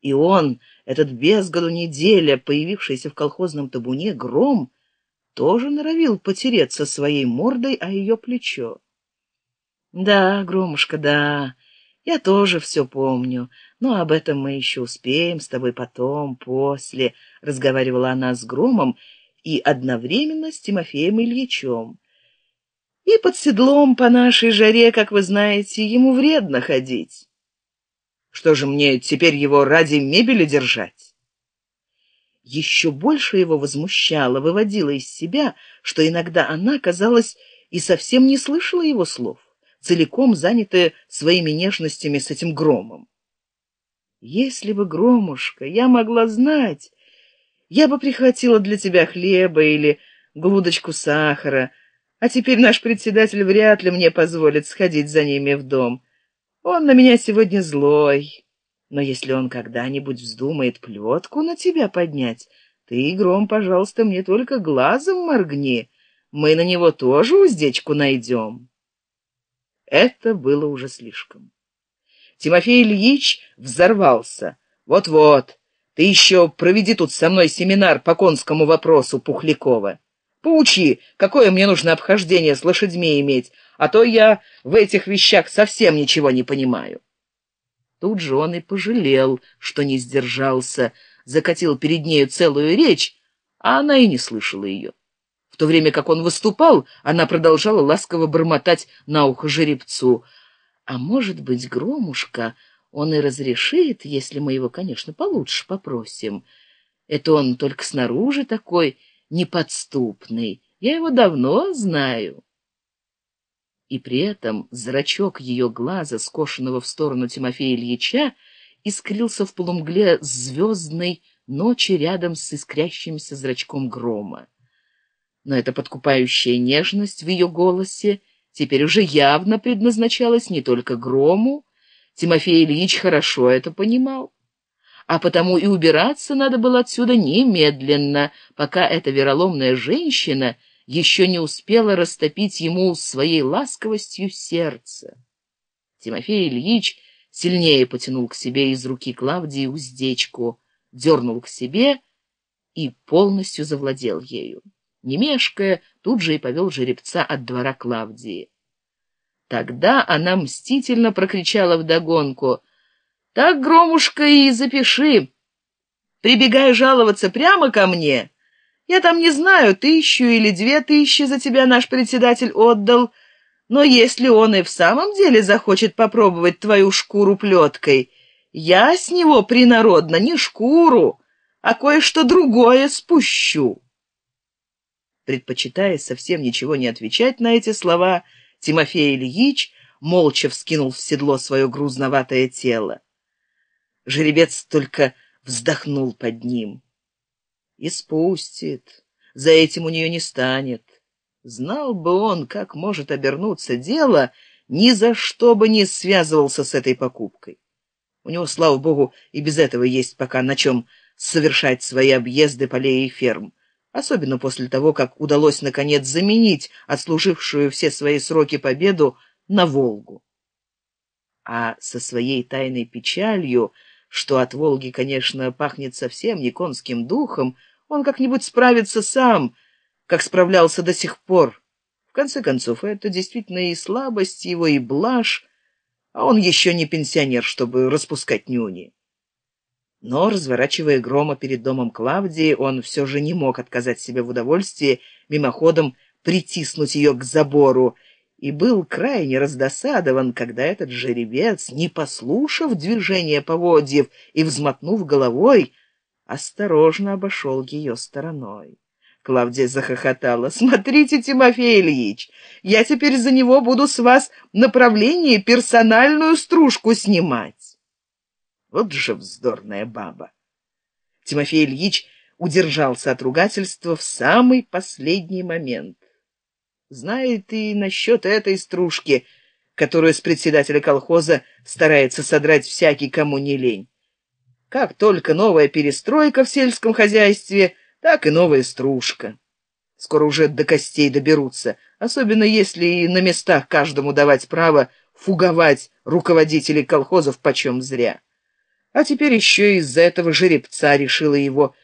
И он, этот без году неделя, появившийся в колхозном табуне, гром, тоже норовил потереться своей мордой о ее плечо. Да, Громушка, да, я тоже все помню, но об этом мы еще успеем с тобой потом, после, — разговаривала она с Громом и одновременно с Тимофеем Ильичем. И под седлом по нашей жаре, как вы знаете, ему вредно ходить. Что же мне теперь его ради мебели держать? Еще больше его возмущало, выводило из себя, что иногда она, казалось, и совсем не слышала его слов, целиком занятая своими нежностями с этим громом. Если бы, громушка, я могла знать, я бы прихватила для тебя хлеба или глудочку сахара, а теперь наш председатель вряд ли мне позволит сходить за ними в дом. Он на меня сегодня злой. Но если он когда-нибудь вздумает плетку на тебя поднять, ты, Гром, пожалуйста, мне только глазом моргни. Мы на него тоже уздечку найдем. Это было уже слишком. Тимофей Ильич взорвался. Вот-вот, ты еще проведи тут со мной семинар по конскому вопросу Пухлякова. Поучи, какое мне нужно обхождение с лошадьми иметь, а то я в этих вещах совсем ничего не понимаю. Тут же он и пожалел, что не сдержался, закатил перед нею целую речь, а она и не слышала ее. В то время как он выступал, она продолжала ласково бормотать на ухо жеребцу. «А может быть, Громушка, он и разрешит, если мы его, конечно, получше попросим. Это он только снаружи такой неподступный. Я его давно знаю. И при этом зрачок ее глаза, скошенного в сторону Тимофея Ильича, искрился в полумгле звездной ночи рядом с искрящимся зрачком грома. Но эта подкупающая нежность в ее голосе теперь уже явно предназначалась не только грому. Тимофей Ильич хорошо это понимал а потому и убираться надо было отсюда немедленно, пока эта вероломная женщина еще не успела растопить ему своей ласковостью сердце. Тимофей Ильич сильнее потянул к себе из руки Клавдии уздечку, дернул к себе и полностью завладел ею. Не мешкая, тут же и повел жеребца от двора Клавдии. Тогда она мстительно прокричала вдогонку — так, Громушка, и запиши. Прибегай жаловаться прямо ко мне. Я там не знаю, тысячу или две тысячи за тебя наш председатель отдал, но если он и в самом деле захочет попробовать твою шкуру плеткой, я с него принародно не шкуру, а кое-что другое спущу. Предпочитая совсем ничего не отвечать на эти слова, Тимофей Ильич молча вскинул в седло свое грузноватое тело. Жеребец только вздохнул под ним. И спустит. За этим у нее не станет. Знал бы он, как может обернуться дело, ни за что бы не связывался с этой покупкой. У него, слава богу, и без этого есть пока на чем совершать свои объезды полей и ферм, особенно после того, как удалось, наконец, заменить отслужившую все свои сроки победу на Волгу. А со своей тайной печалью что от Волги, конечно, пахнет совсем не конским духом, он как-нибудь справится сам, как справлялся до сих пор. В конце концов, это действительно и слабость его, и блажь, а он еще не пенсионер, чтобы распускать нюни. Но, разворачивая грома перед домом Клавдии, он все же не мог отказать себе в удовольствии мимоходом притиснуть ее к забору и был крайне раздосадован, когда этот жеребец, не послушав движения поводьев и взмотнув головой, осторожно обошел ее стороной. Клавдия захохотала. «Смотрите, Тимофей Ильич, я теперь за него буду с вас направление персональную стружку снимать». Вот же вздорная баба. Тимофей Ильич удержался от ругательства в самый последний момент знает и насчет этой стружки, которую с председателя колхоза старается содрать всякий, кому не лень. Как только новая перестройка в сельском хозяйстве, так и новая стружка. Скоро уже до костей доберутся, особенно если и на местах каждому давать право фуговать руководителей колхозов почем зря. а теперь еще из-за этого жеребца решила его